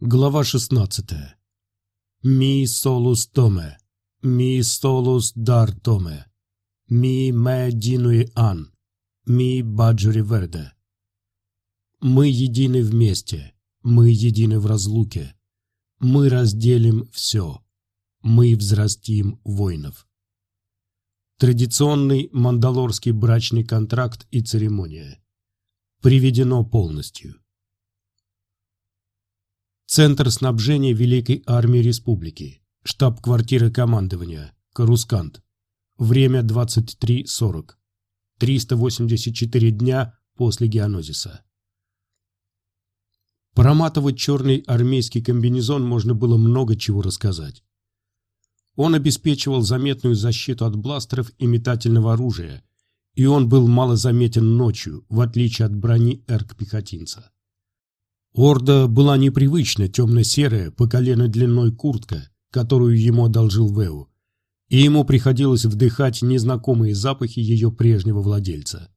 Глава 16. Ми солус томе, ми солус дар томе, ми ме динуи ан, ми баджури верде. Мы едины вместе, мы едины в разлуке, мы разделим все, мы взрастим воинов. Традиционный мандалорский брачный контракт и церемония. Приведено полностью. Центр снабжения Великой Армии Республики. Штаб-квартира командования. Карускант. Время 23.40. 384 дня после геонозиса. Проматывать черный армейский комбинезон можно было много чего рассказать. Он обеспечивал заметную защиту от бластеров и метательного оружия, и он был мало заметен ночью, в отличие от брони эрк-пехотинца. Орда была непривычно темно-серая, по колено длиной куртка, которую ему одолжил Вэу, и ему приходилось вдыхать незнакомые запахи ее прежнего владельца.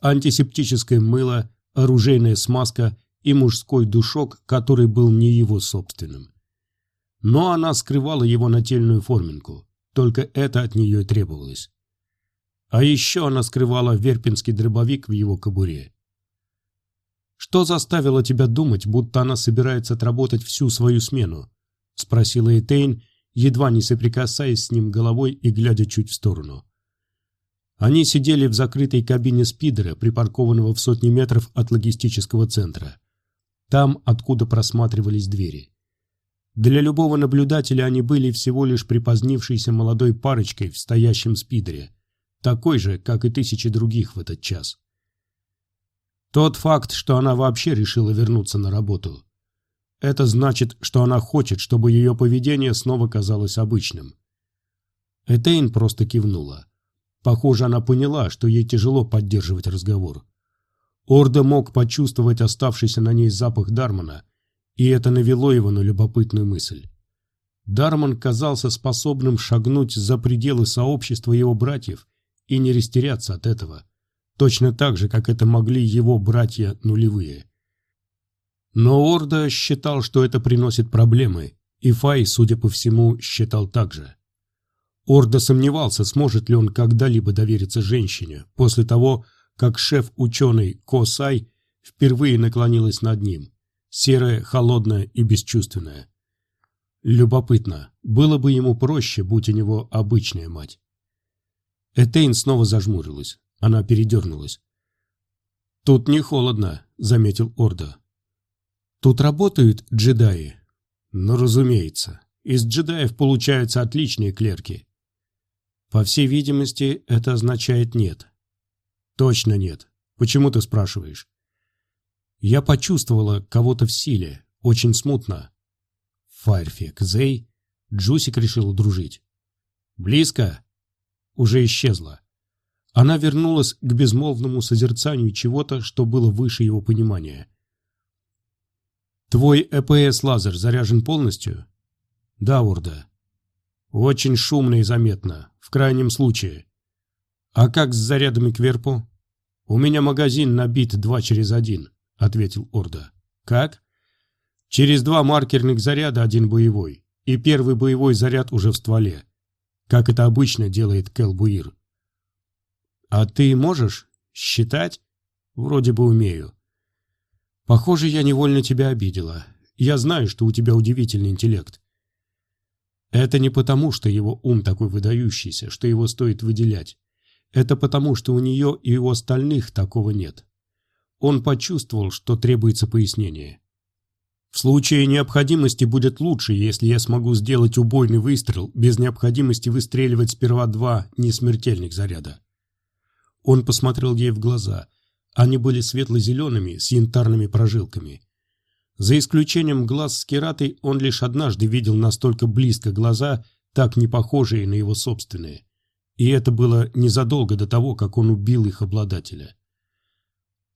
Антисептическое мыло, оружейная смазка и мужской душок, который был не его собственным. Но она скрывала его нательную форминку, только это от нее требовалось. А еще она скрывала верпинский дробовик в его кобуре. «Что заставило тебя думать, будто она собирается отработать всю свою смену?» — спросила Этейн, едва не соприкасаясь с ним головой и глядя чуть в сторону. Они сидели в закрытой кабине спидера, припаркованного в сотни метров от логистического центра. Там, откуда просматривались двери. Для любого наблюдателя они были всего лишь припозднившейся молодой парочкой в стоящем спидере, такой же, как и тысячи других в этот час. Тот факт, что она вообще решила вернуться на работу. Это значит, что она хочет, чтобы ее поведение снова казалось обычным. Этейн просто кивнула. Похоже, она поняла, что ей тяжело поддерживать разговор. Орда мог почувствовать оставшийся на ней запах Дармана, и это навело его на любопытную мысль. Дарман казался способным шагнуть за пределы сообщества его братьев и не растеряться от этого точно так же, как это могли его братья нулевые. Но Орда считал, что это приносит проблемы, и Фай, судя по всему, считал так же. Орда сомневался, сможет ли он когда-либо довериться женщине, после того, как шеф-ученый Косай впервые наклонилась над ним, серая, холодная и бесчувственная. Любопытно, было бы ему проще, будь у него обычная мать. Этейн снова зажмурилась. Она передернулась. «Тут не холодно», — заметил Орда. «Тут работают джедаи?» «Ну, разумеется. Из джедаев получаются отличные клерки». «По всей видимости, это означает нет». «Точно нет. Почему ты спрашиваешь?» «Я почувствовала кого-то в силе, очень смутно». Файрфек, Зей, Джусик решил дружить. «Близко?» «Уже исчезла». Она вернулась к безмолвному созерцанию чего-то, что было выше его понимания. «Твой ЭПС-лазер заряжен полностью?» «Да, Орда». «Очень шумно и заметно, в крайнем случае». «А как с зарядами к верпу?» «У меня магазин набит два через один», — ответил Орда. «Как?» «Через два маркерных заряда один боевой, и первый боевой заряд уже в стволе, как это обычно делает Келбуир. А ты можешь считать? Вроде бы умею. Похоже, я невольно тебя обидела. Я знаю, что у тебя удивительный интеллект. Это не потому, что его ум такой выдающийся, что его стоит выделять. Это потому, что у нее и у остальных такого нет. Он почувствовал, что требуется пояснение. В случае необходимости будет лучше, если я смогу сделать убойный выстрел без необходимости выстреливать сперва два несмертельных заряда. Он посмотрел ей в глаза. Они были светло-зелеными, с янтарными прожилками. За исключением глаз с кератой, он лишь однажды видел настолько близко глаза, так не похожие на его собственные. И это было незадолго до того, как он убил их обладателя.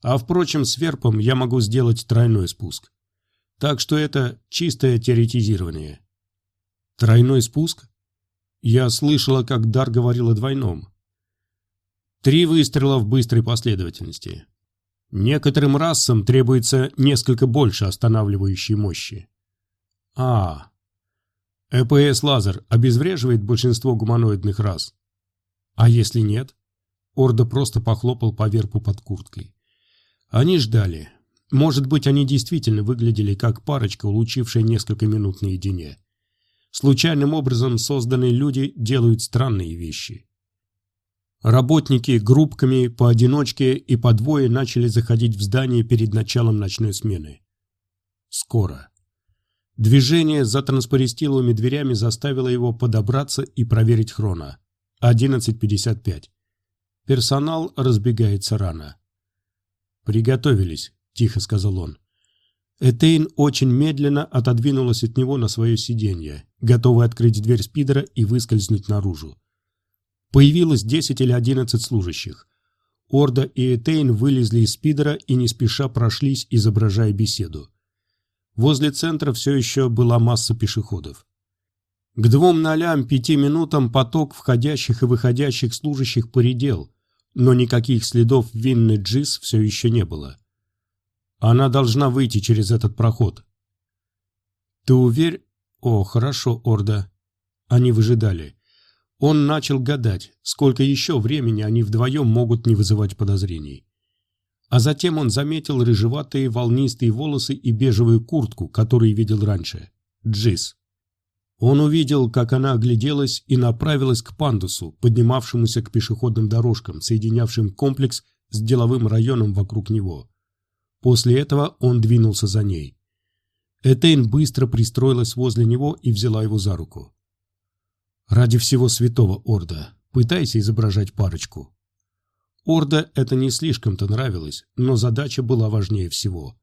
А впрочем, с верпом я могу сделать тройной спуск. Так что это чистое теоретизирование. Тройной спуск? Я слышала, как Дар говорил о двойном. Три выстрела в быстрой последовательности. Некоторым расам требуется несколько больше останавливающей мощи. А, ЭПС-лазер обезвреживает большинство гуманоидных рас. А если нет? Орда просто похлопал по верпу под курткой. Они ждали. Может быть, они действительно выглядели как парочка, улучившая несколько минут наедине. Случайным образом созданные люди делают странные вещи. Работники группками, поодиночке и по двое начали заходить в здание перед началом ночной смены. Скоро. Движение за транспористиловыми дверями заставило его подобраться и проверить хрона. 11.55. Персонал разбегается рано. «Приготовились», — тихо сказал он. Этейн очень медленно отодвинулась от него на свое сиденье, готовая открыть дверь спидера и выскользнуть наружу. Появилось 10 или 11 служащих. Орда и Этейн вылезли из спидера и не спеша прошлись, изображая беседу. Возле центра все еще была масса пешеходов. К двум нолям пяти минутам поток входящих и выходящих служащих поредел, но никаких следов винны Джис все еще не было. Она должна выйти через этот проход. Ты уверен? О, хорошо, Орда. Они выжидали. Он начал гадать, сколько еще времени они вдвоем могут не вызывать подозрений. А затем он заметил рыжеватые волнистые волосы и бежевую куртку, которую видел раньше. Джиз. Он увидел, как она огляделась и направилась к пандусу, поднимавшемуся к пешеходным дорожкам, соединявшим комплекс с деловым районом вокруг него. После этого он двинулся за ней. Этейн быстро пристроилась возле него и взяла его за руку. Ради всего святого Орда, пытайся изображать парочку. Орда это не слишком-то нравилось, но задача была важнее всего.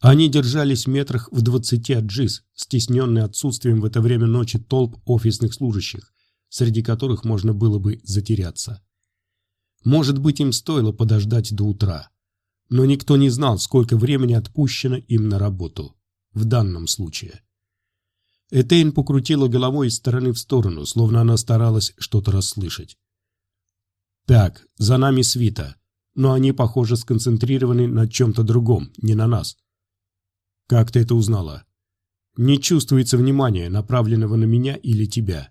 Они держались метрах в двадцати от Джиз, стесненные отсутствием в это время ночи толп офисных служащих, среди которых можно было бы затеряться. Может быть, им стоило подождать до утра. Но никто не знал, сколько времени отпущено им на работу. В данном случае. Этейн покрутила головой из стороны в сторону, словно она старалась что-то расслышать. «Так, за нами свита, но они, похоже, сконцентрированы на чем-то другом, не на нас». «Как ты это узнала?» «Не чувствуется внимания, направленного на меня или тебя».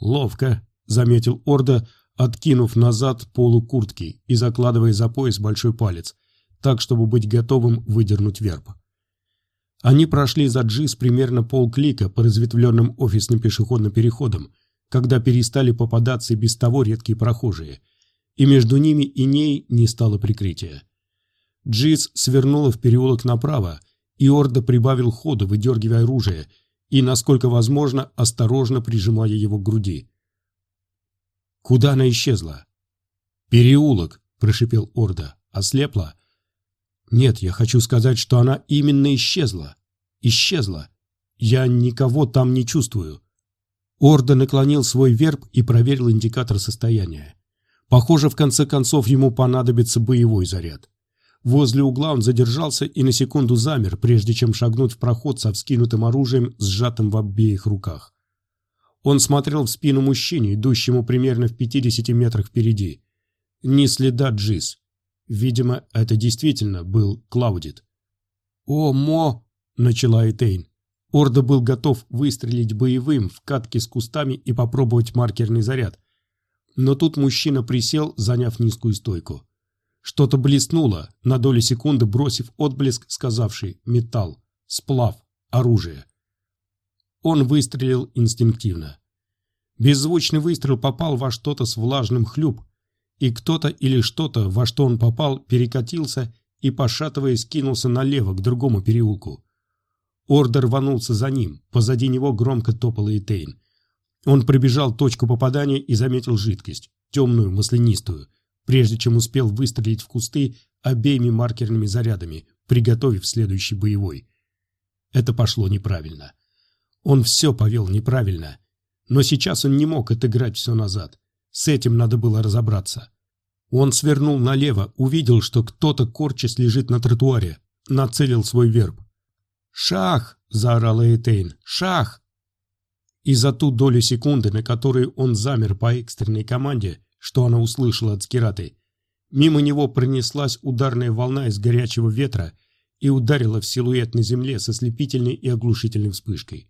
«Ловко», — заметил Орда, откинув назад полу куртки и закладывая за пояс большой палец, так, чтобы быть готовым выдернуть верб. Они прошли за Джиз примерно полклика по разветвленным офисным пешеходным переходам, когда перестали попадаться без того редкие прохожие, и между ними и ней не стало прикрытия. Джиз свернула в переулок направо, и Орда прибавил ходу, выдергивая оружие, и, насколько возможно, осторожно прижимая его к груди. Куда она исчезла? «Переулок», — прошипел Орда. «Ослепла?» Нет, я хочу сказать, что она именно исчезла. Исчезла. Я никого там не чувствую. Орда наклонил свой верб и проверил индикатор состояния. Похоже, в конце концов ему понадобится боевой заряд. Возле угла он задержался и на секунду замер, прежде чем шагнуть в проход со вскинутым оружием, сжатым в обеих руках. Он смотрел в спину мужчине, идущему примерно в 50 метрах впереди. Ни следа Джиз. Видимо, это действительно был Клаудит. «О, Мо!» – начала Этейн. Орда был готов выстрелить боевым в катке с кустами и попробовать маркерный заряд. Но тут мужчина присел, заняв низкую стойку. Что-то блеснуло, на долю секунды бросив отблеск, сказавший «металл», «сплав», «оружие». Он выстрелил инстинктивно. Беззвучный выстрел попал во что-то с влажным хлюп, и кто-то или что-то, во что он попал, перекатился и, пошатываясь, кинулся налево, к другому переулку. Ордер рванулся за ним, позади него громко топал Эйтейн. Он пробежал точку попадания и заметил жидкость, темную, маслянистую, прежде чем успел выстрелить в кусты обеими маркерными зарядами, приготовив следующий боевой. Это пошло неправильно. Он все повел неправильно, но сейчас он не мог отыграть все назад. С этим надо было разобраться. Он свернул налево, увидел, что кто-то корчась лежит на тротуаре, нацелил свой верб. «Шах!» – заорал Эйтейн. «Шах!» И за ту долю секунды, на которую он замер по экстренной команде, что она услышала от Скираты, мимо него пронеслась ударная волна из горячего ветра, и ударила в силуэт на земле со слепительной и оглушительной вспышкой.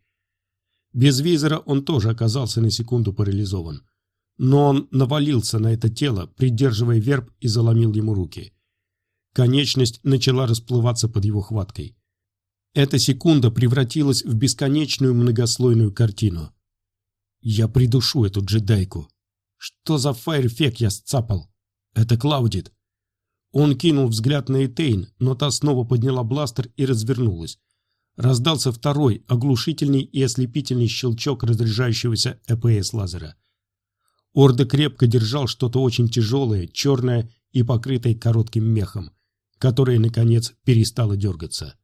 Без визора он тоже оказался на секунду парализован. Но он навалился на это тело, придерживая верб и заломил ему руки. Конечность начала расплываться под его хваткой. Эта секунда превратилась в бесконечную многослойную картину. Я придушу эту джедайку. Что за фаерфек я сцапал? Это Клаудит. Он кинул взгляд на Этейн, но та снова подняла бластер и развернулась. Раздался второй, оглушительный и ослепительный щелчок разряжающегося ЭПС-лазера. Орда крепко держал что-то очень тяжелое, черное и покрытое коротким мехом, которое, наконец, перестало дергаться.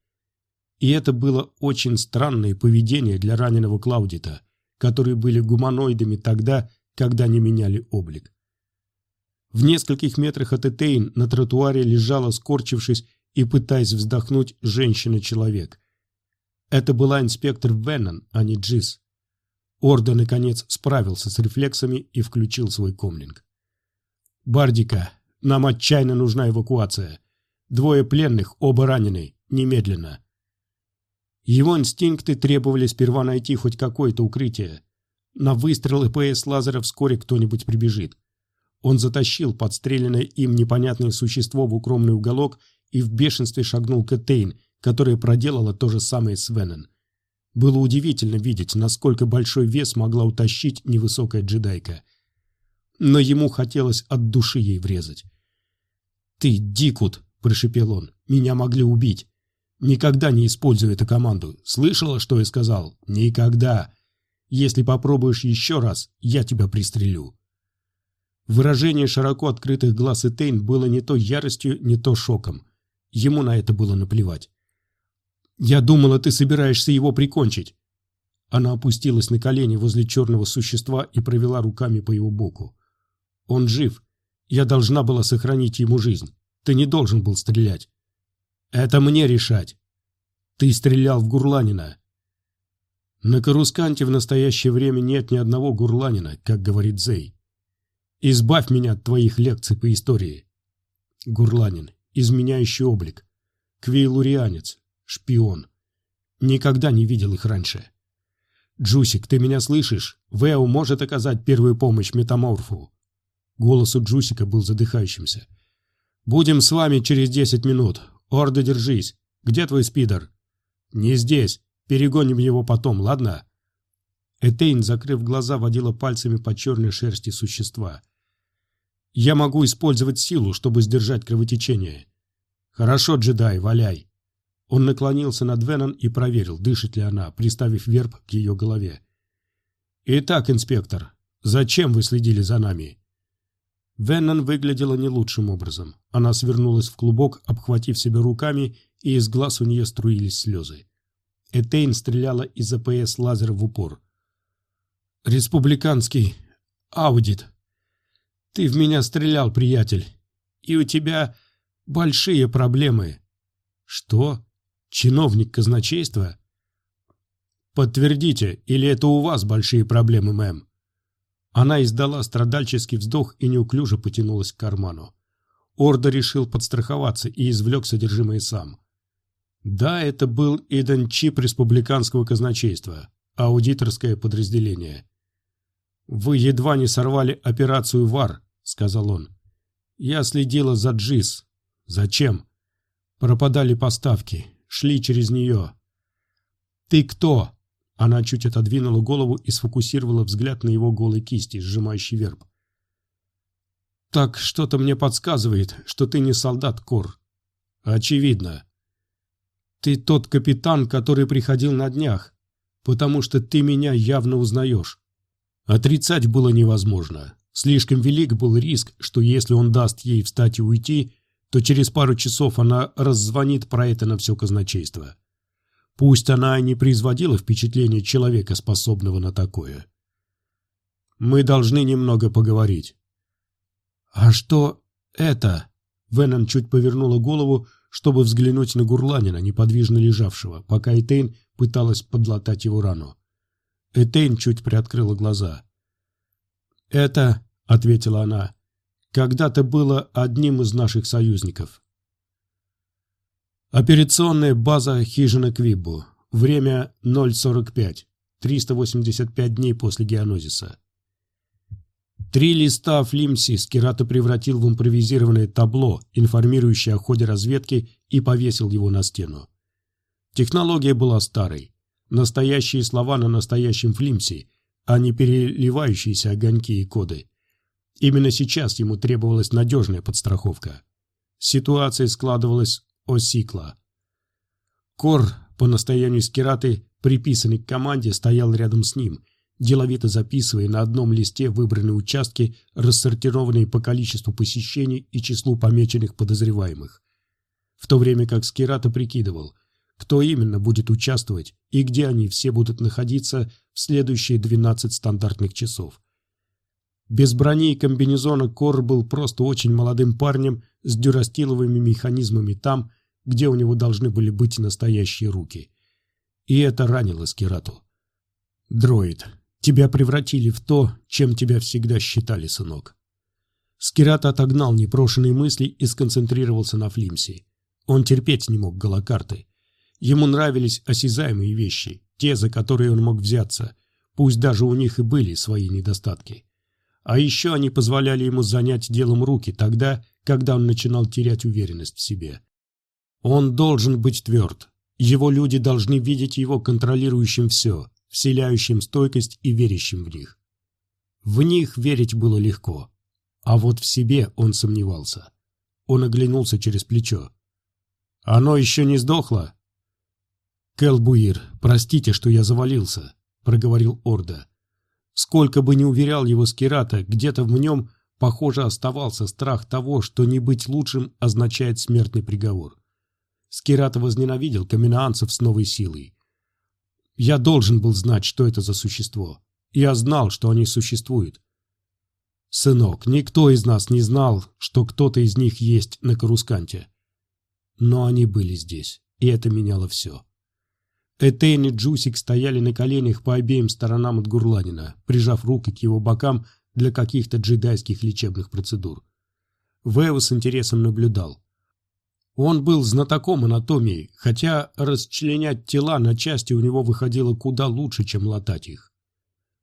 И это было очень странное поведение для раненого Клаудита, которые были гуманоидами тогда, когда не меняли облик. В нескольких метрах от Этейн на тротуаре лежала, скорчившись и пытаясь вздохнуть, женщина-человек. Это была инспектор Веннон, а не Джиз. Орда, наконец, справился с рефлексами и включил свой комлинг. «Бардика, нам отчаянно нужна эвакуация. Двое пленных, оба ранены. Немедленно». Его инстинкты требовали сперва найти хоть какое-то укрытие. На выстрелы ПС лазера вскоре кто-нибудь прибежит. Он затащил подстреленное им непонятное существо в укромный уголок и в бешенстве шагнул к Этейн, которая проделала то же самое с Веннон. Было удивительно видеть, насколько большой вес могла утащить невысокая джедайка. Но ему хотелось от души ей врезать. «Ты, Дикут!» – прошепел он. «Меня могли убить. Никогда не используй эту команду. Слышала, что я сказал? Никогда. Если попробуешь еще раз, я тебя пристрелю». Выражение широко открытых глаз Этейн было не то яростью, не то шоком. Ему на это было наплевать. «Я думала, ты собираешься его прикончить». Она опустилась на колени возле черного существа и провела руками по его боку. «Он жив. Я должна была сохранить ему жизнь. Ты не должен был стрелять». «Это мне решать». «Ты стрелял в Гурланина». На Карусканте в настоящее время нет ни одного Гурланина, как говорит Зей. Избавь меня от твоих лекций по истории. Гурланин, изменяющий облик. Квейлурианец, шпион. Никогда не видел их раньше. Джусик, ты меня слышишь? Вэу может оказать первую помощь метаморфу. Голос у Джусика был задыхающимся. Будем с вами через десять минут. Орда, держись. Где твой спидер? Не здесь. Перегоним его потом, ладно? Этейн, закрыв глаза, водила пальцами по черной шерсти существа. «Я могу использовать силу, чтобы сдержать кровотечение». «Хорошо, джедай, валяй». Он наклонился над Венон и проверил, дышит ли она, приставив верб к ее голове. «Итак, инспектор, зачем вы следили за нами?» Веннон выглядела не лучшим образом. Она свернулась в клубок, обхватив себя руками, и из глаз у нее струились слезы. Этейн стреляла из АПС лазера в упор. Республиканский аудит. Ты в меня стрелял, приятель. И у тебя большие проблемы. Что? Чиновник казначейства? Подтвердите, или это у вас большие проблемы, мэм? Она издала страдальческий вздох и неуклюже потянулась к карману. Орда решил подстраховаться и извлек содержимое сам. Да, это был Иден Чип республиканского казначейства, аудиторское подразделение. «Вы едва не сорвали операцию ВАР», — сказал он. «Я следила за Джиз. Зачем?» Пропадали поставки, шли через нее. «Ты кто?» Она чуть отодвинула голову и сфокусировала взгляд на его голой кисти, сжимающий верб. «Так что-то мне подсказывает, что ты не солдат, Кор». «Очевидно». «Ты тот капитан, который приходил на днях, потому что ты меня явно узнаешь». Отрицать было невозможно. Слишком велик был риск, что если он даст ей встать и уйти, то через пару часов она раззвонит про это на все казначейство. Пусть она и не производила впечатление человека, способного на такое. «Мы должны немного поговорить». «А что это?» Веннон чуть повернула голову, чтобы взглянуть на Гурланина, неподвижно лежавшего, пока Этейн пыталась подлатать его рану. Этейн чуть приоткрыла глаза. «Это, — ответила она, — когда-то было одним из наших союзников». Операционная база хижина Квиббу. Время 0.45. 385 дней после геонозиса. Три листа Флимси Скирата превратил в импровизированное табло, информирующее о ходе разведки, и повесил его на стену. Технология была старой. Настоящие слова на настоящем Флимсе, а не переливающиеся огоньки и коды. Именно сейчас ему требовалась надежная подстраховка. Ситуация складывалась осикла. Кор, по настоянию Скираты, приписанный к команде, стоял рядом с ним, деловито записывая на одном листе выбранные участки, рассортированные по количеству посещений и числу помеченных подозреваемых. В то время как Скирата прикидывал, кто именно будет участвовать и где они все будут находиться в следующие 12 стандартных часов. Без брони и комбинезона Кор был просто очень молодым парнем с дюрастиловыми механизмами там, где у него должны были быть настоящие руки. И это ранило Скирату. «Дроид, тебя превратили в то, чем тебя всегда считали, сынок». Скират отогнал непрошенные мысли и сконцентрировался на Флимсе. Он терпеть не мог голокарты. Ему нравились осязаемые вещи, те, за которые он мог взяться, пусть даже у них и были свои недостатки. А еще они позволяли ему занять делом руки тогда, когда он начинал терять уверенность в себе. Он должен быть тверд. Его люди должны видеть его контролирующим все, вселяющим стойкость и верящим в них. В них верить было легко. А вот в себе он сомневался. Он оглянулся через плечо. «Оно еще не сдохло?» «Келбуир, простите, что я завалился», — проговорил Орда. Сколько бы ни уверял его Скирата, где-то в нем, похоже, оставался страх того, что не быть лучшим означает смертный приговор. Скирата возненавидел каменаанцев с новой силой. Я должен был знать, что это за существо. Я знал, что они существуют. Сынок, никто из нас не знал, что кто-то из них есть на Карусканте. Но они были здесь, и это меняло все. Этейн и Джусик стояли на коленях по обеим сторонам от Гурланина, прижав руки к его бокам для каких-то джедайских лечебных процедур. Вэо с интересом наблюдал. Он был знатоком анатомии, хотя расчленять тела на части у него выходило куда лучше, чем латать их.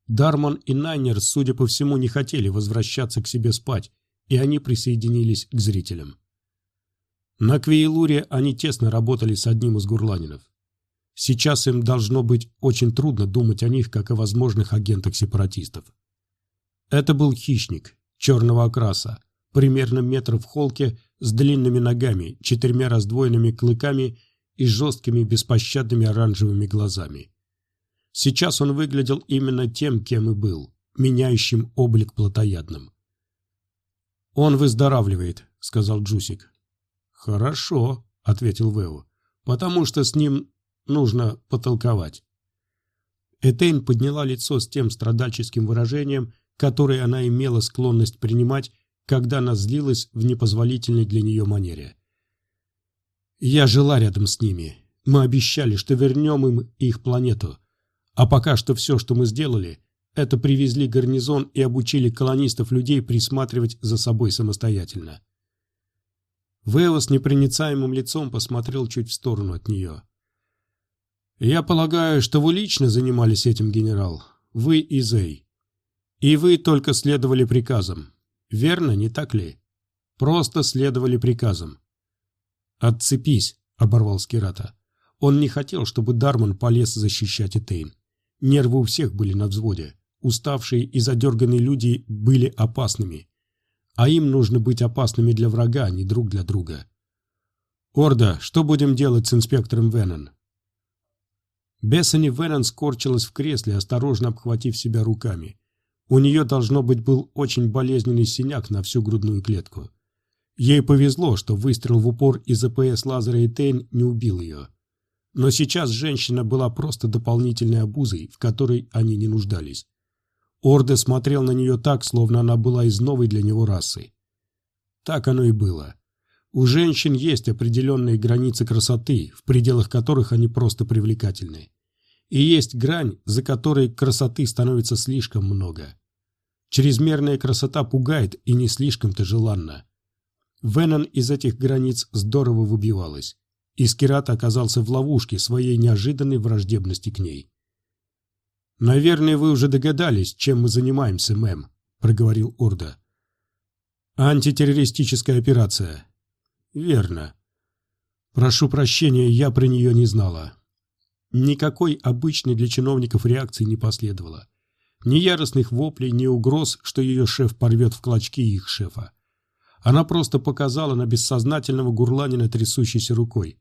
Дарман и Найнер, судя по всему, не хотели возвращаться к себе спать, и они присоединились к зрителям. На Квейлуре они тесно работали с одним из гурланинов. Сейчас им должно быть очень трудно думать о них, как о возможных агентах сепаратистов. Это был хищник, черного окраса, примерно метр в холке, с длинными ногами, четырьмя раздвоенными клыками и жесткими беспощадными оранжевыми глазами. Сейчас он выглядел именно тем, кем и был, меняющим облик плотоядным. «Он выздоравливает», — сказал Джусик. «Хорошо», — ответил Вэу, — «потому что с ним Нужно потолковать. Этейн подняла лицо с тем страдальческим выражением, которое она имела склонность принимать, когда она злилась в непозволительной для нее манере. «Я жила рядом с ними. Мы обещали, что вернем им их планету. А пока что все, что мы сделали, это привезли гарнизон и обучили колонистов людей присматривать за собой самостоятельно». Вэо с непроницаемым лицом посмотрел чуть в сторону от нее. «Я полагаю, что вы лично занимались этим, генерал. Вы и Зей. И вы только следовали приказам. Верно, не так ли? Просто следовали приказам». «Отцепись», — оборвал Скирата. Он не хотел, чтобы Дарман полез защищать Этейн. Нервы у всех были на взводе. Уставшие и задерганные люди были опасными. А им нужно быть опасными для врага, а не друг для друга. «Орда, что будем делать с инспектором Веннон?» Бессани Веннон скорчилась в кресле, осторожно обхватив себя руками. У нее, должно быть, был очень болезненный синяк на всю грудную клетку. Ей повезло, что выстрел в упор из АПС Лазера и Тейн не убил ее. Но сейчас женщина была просто дополнительной обузой, в которой они не нуждались. Орде смотрел на нее так, словно она была из новой для него расы. Так оно и было. У женщин есть определенные границы красоты, в пределах которых они просто привлекательны. И есть грань, за которой красоты становится слишком много. Чрезмерная красота пугает и не слишком-то желанна. Веннон из этих границ здорово выбивалась. и Скират оказался в ловушке своей неожиданной враждебности к ней. «Наверное, вы уже догадались, чем мы занимаемся, мэм», — проговорил Орда. «Антитеррористическая операция». «Верно. Прошу прощения, я про нее не знала». Никакой обычной для чиновников реакции не последовало. Ни яростных воплей, ни угроз, что ее шеф порвет в клочки их шефа. Она просто показала на бессознательного Гурланина трясущейся рукой.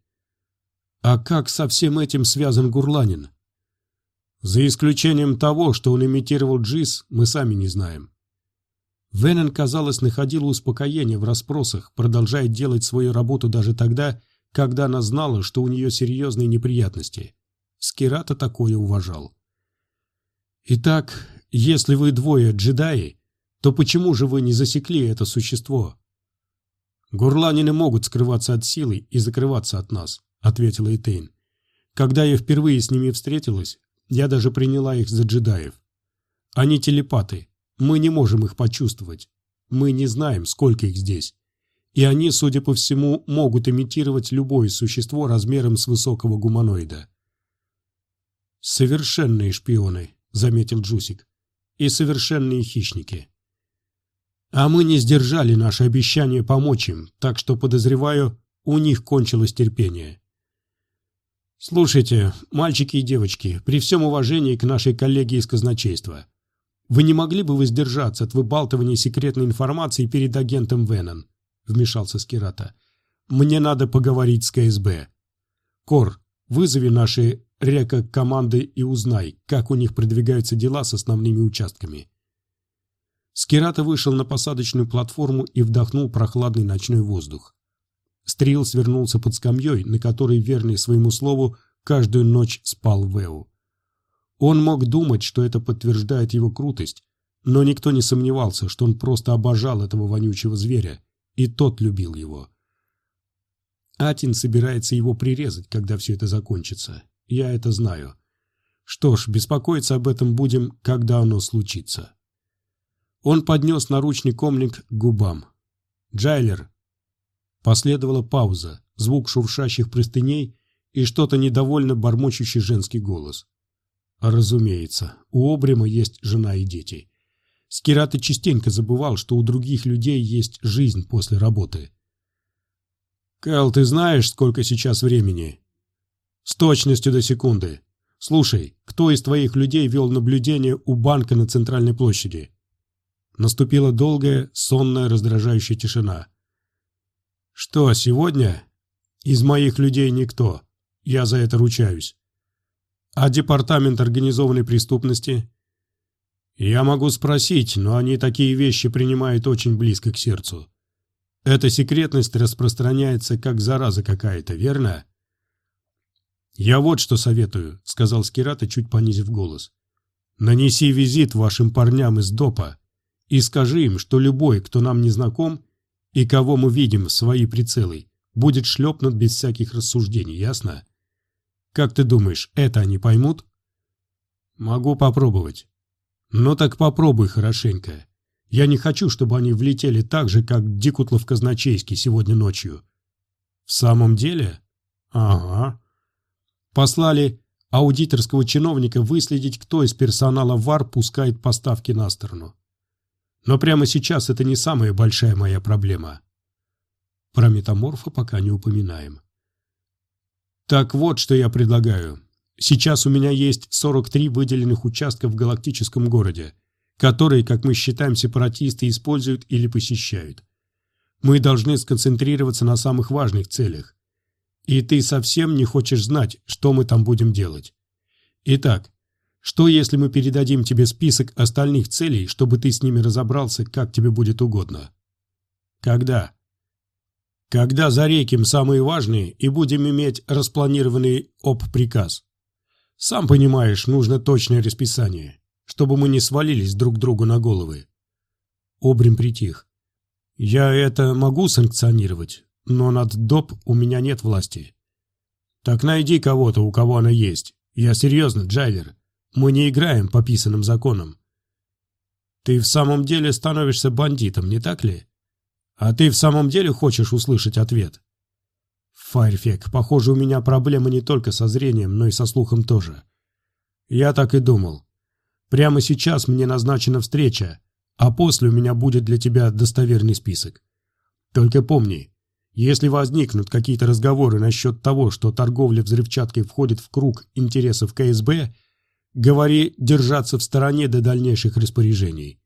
А как со всем этим связан Гурланин? За исключением того, что он имитировал Джиз, мы сами не знаем. Венен, казалось, находила успокоение в расспросах, продолжая делать свою работу даже тогда, когда она знала, что у нее серьезные неприятности. Скирата такое уважал. «Итак, если вы двое джедаи, то почему же вы не засекли это существо?» «Гурланины могут скрываться от силы и закрываться от нас», — ответила Этейн. «Когда я впервые с ними встретилась, я даже приняла их за джедаев. Они телепаты, мы не можем их почувствовать. Мы не знаем, сколько их здесь. И они, судя по всему, могут имитировать любое существо размером с высокого гуманоида». «Совершенные шпионы», — заметил Джусик. «И совершенные хищники». А мы не сдержали наше обещание помочь им, так что, подозреваю, у них кончилось терпение. Слушайте, мальчики и девочки, при всем уважении к нашей коллеге из казначейства, вы не могли бы воздержаться от выбалтывания секретной информации перед агентом Веннон? Вмешался Скирата. Мне надо поговорить с КСБ. Кор, вызови наши река-команды и узнай, как у них продвигаются дела с основными участками. Скирата вышел на посадочную платформу и вдохнул прохладный ночной воздух. Стрил свернулся под скамьей, на которой, верный своему слову, каждую ночь спал Вэу. Он мог думать, что это подтверждает его крутость, но никто не сомневался, что он просто обожал этого вонючего зверя, и тот любил его. Атин собирается его прирезать, когда все это закончится. Я это знаю. Что ж, беспокоиться об этом будем, когда оно случится. Он поднес наручный комлинг к губам. «Джайлер!» Последовала пауза, звук шуршащих простыней и что-то недовольно бормочущий женский голос. Разумеется, у Обрима есть жена и дети. Скирата частенько забывал, что у других людей есть жизнь после работы. «Кэл, ты знаешь, сколько сейчас времени?» «С точностью до секунды. Слушай, кто из твоих людей вел наблюдение у банка на центральной площади?» Наступила долгая, сонная, раздражающая тишина. «Что, сегодня?» «Из моих людей никто. Я за это ручаюсь». «А департамент организованной преступности?» «Я могу спросить, но они такие вещи принимают очень близко к сердцу. Эта секретность распространяется как зараза какая-то, верно?» «Я вот что советую», — сказал Скирата, чуть понизив голос. «Нанеси визит вашим парням из ДОПа и скажи им, что любой, кто нам не знаком и кого мы видим в свои прицелы, будет шлепнут без всяких рассуждений, ясно? Как ты думаешь, это они поймут? Могу попробовать. Ну так попробуй хорошенько. Я не хочу, чтобы они влетели так же, как Дикутлов Казначейский сегодня ночью. В самом деле? Ага. Послали аудиторского чиновника выследить, кто из персонала ВАР пускает поставки на сторону. Но прямо сейчас это не самая большая моя проблема. Про метаморфа пока не упоминаем. Так вот, что я предлагаю. Сейчас у меня есть 43 выделенных участка в галактическом городе, которые, как мы считаем, сепаратисты используют или посещают. Мы должны сконцентрироваться на самых важных целях. И ты совсем не хочешь знать, что мы там будем делать. Итак, что, если мы передадим тебе список остальных целей, чтобы ты с ними разобрался, как тебе будет угодно? Когда? Когда зареким самые важные и будем иметь распланированный об-приказ. Сам понимаешь, нужно точное расписание, чтобы мы не свалились друг другу на головы. Обрим притих. Я это могу санкционировать, но над ДОП у меня нет власти. Так найди кого-то, у кого она есть. Я серьезно, Джайлер. Мы не играем по писанным законам. Ты в самом деле становишься бандитом, не так ли? А ты в самом деле хочешь услышать ответ? Файрфек, похоже, у меня проблемы не только со зрением, но и со слухом тоже. Я так и думал. Прямо сейчас мне назначена встреча, а после у меня будет для тебя достоверный список. Только помни, если возникнут какие-то разговоры насчет того, что торговля взрывчаткой входит в круг интересов КСБ, говори держаться в стороне до дальнейших распоряжений.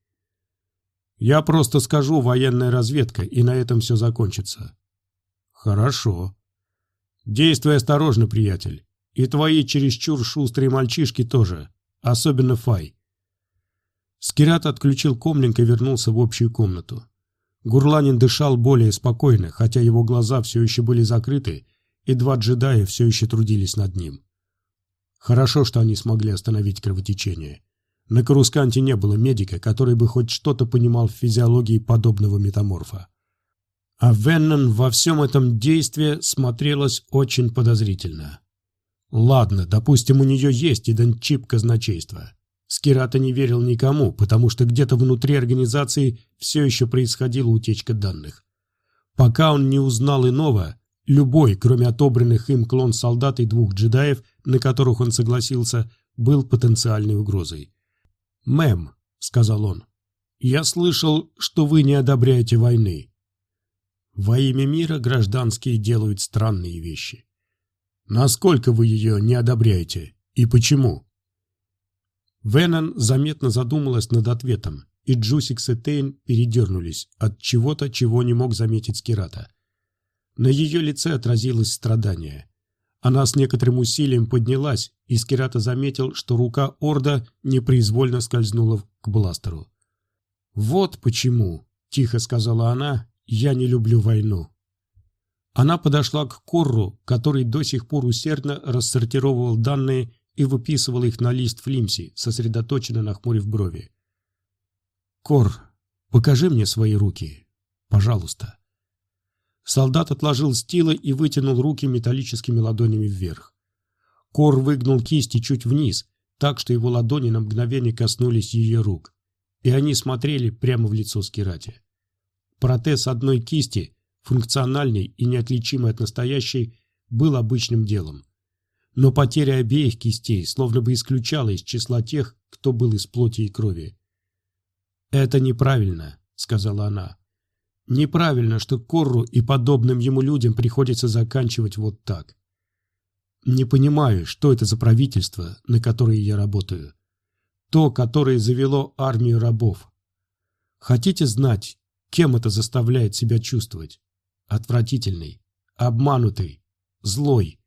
Я просто скажу военная разведка, и на этом все закончится. Хорошо. Действуй осторожно, приятель. И твои чересчур шустрые мальчишки тоже, особенно Фай. Скират отключил комлинг и вернулся в общую комнату. Гурланин дышал более спокойно, хотя его глаза все еще были закрыты, и два джедая все еще трудились над ним. Хорошо, что они смогли остановить кровотечение. На Карусканте не было медика, который бы хоть что-то понимал в физиологии подобного метаморфа. А Веннон во всем этом действии смотрелась очень подозрительно. Ладно, допустим, у нее есть идентчип казначейства. Скирата не верил никому, потому что где-то внутри организации все еще происходила утечка данных. Пока он не узнал иного, любой, кроме отобранных им клон солдат и двух джедаев, на которых он согласился, был потенциальной угрозой. «Мэм», — сказал он, — «я слышал, что вы не одобряете войны». Во имя мира гражданские делают странные вещи. Насколько вы ее не одобряете и почему? Веннон заметно задумалась над ответом, и Джусик с Этейн передернулись от чего-то, чего не мог заметить Скирата. На ее лице отразилось страдание. Она с некоторым усилием поднялась, и Скирата заметил, что рука Орда непроизвольно скользнула к бластеру. «Вот почему», — тихо сказала она, — «я не люблю войну». Она подошла к Корру, который до сих пор усердно рассортировывал данные и выписывал их на лист флимси, сосредоточенно нахмурив брови. «Кор, покажи мне свои руки, пожалуйста». Солдат отложил стилы и вытянул руки металлическими ладонями вверх. Кор выгнул кисти чуть вниз, так что его ладони на мгновение коснулись ее рук, и они смотрели прямо в лицо Скирати. Протез одной кисти, функциональный и неотличимый от настоящей, был обычным делом но потеря обеих кистей словно бы исключала из числа тех, кто был из плоти и крови. «Это неправильно», — сказала она. «Неправильно, что Корру и подобным ему людям приходится заканчивать вот так. Не понимаю, что это за правительство, на которое я работаю. То, которое завело армию рабов. Хотите знать, кем это заставляет себя чувствовать? Отвратительный, обманутый, злой,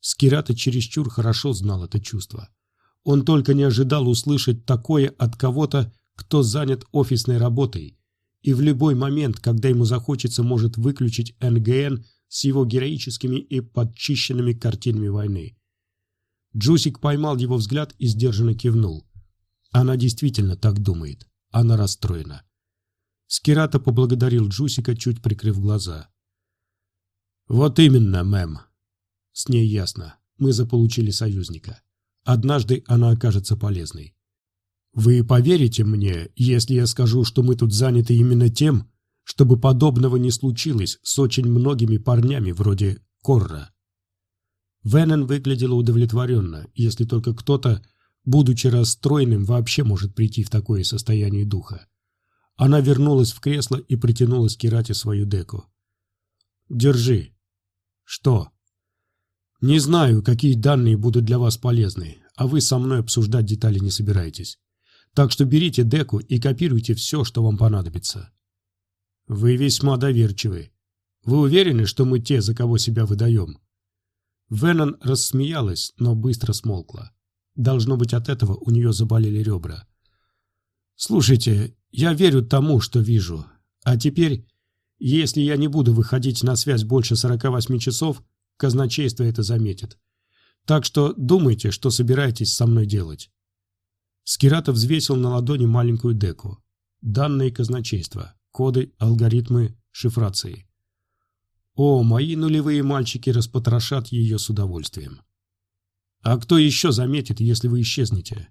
Скирата чересчур хорошо знал это чувство. Он только не ожидал услышать такое от кого-то, кто занят офисной работой, и в любой момент, когда ему захочется, может выключить НГН с его героическими и подчищенными картинами войны. Джусик поймал его взгляд и сдержанно кивнул. Она действительно так думает. Она расстроена. Скирата поблагодарил Джусика, чуть прикрыв глаза. «Вот именно, мэм», с ней ясно. Мы заполучили союзника. Однажды она окажется полезной. Вы поверите мне, если я скажу, что мы тут заняты именно тем, чтобы подобного не случилось с очень многими парнями вроде Корра? Веннон выглядела удовлетворенно, если только кто-то, будучи расстроенным, вообще может прийти в такое состояние духа. Она вернулась в кресло и притянула с Кирати свою деку. «Держи». «Что?» Не знаю, какие данные будут для вас полезны, а вы со мной обсуждать детали не собираетесь. Так что берите деку и копируйте все, что вам понадобится. Вы весьма доверчивы. Вы уверены, что мы те, за кого себя выдаем? Веннон рассмеялась, но быстро смолкла. Должно быть, от этого у нее заболели ребра. «Слушайте, я верю тому, что вижу. А теперь, если я не буду выходить на связь больше 48 часов, казначейство это заметит. Так что думайте, что собираетесь со мной делать. Скирата взвесил на ладони маленькую деку. Данные казначейства, коды, алгоритмы, шифрации. О, мои нулевые мальчики распотрошат ее с удовольствием. А кто еще заметит, если вы исчезнете?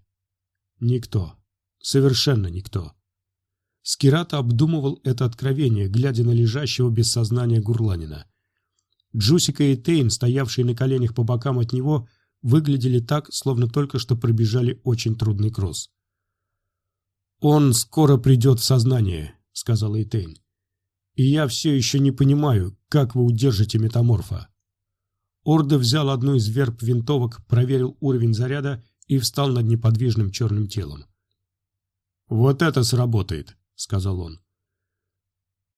Никто. Совершенно никто. Скирата обдумывал это откровение, глядя на лежащего без сознания Гурланина. Джусика и Тейн, стоявшие на коленях по бокам от него, выглядели так, словно только что пробежали очень трудный кросс. «Он скоро придет в сознание», — сказал Эйтейн. «И я все еще не понимаю, как вы удержите метаморфа». Орда взял одну из верб винтовок, проверил уровень заряда и встал над неподвижным черным телом. «Вот это сработает», — сказал он.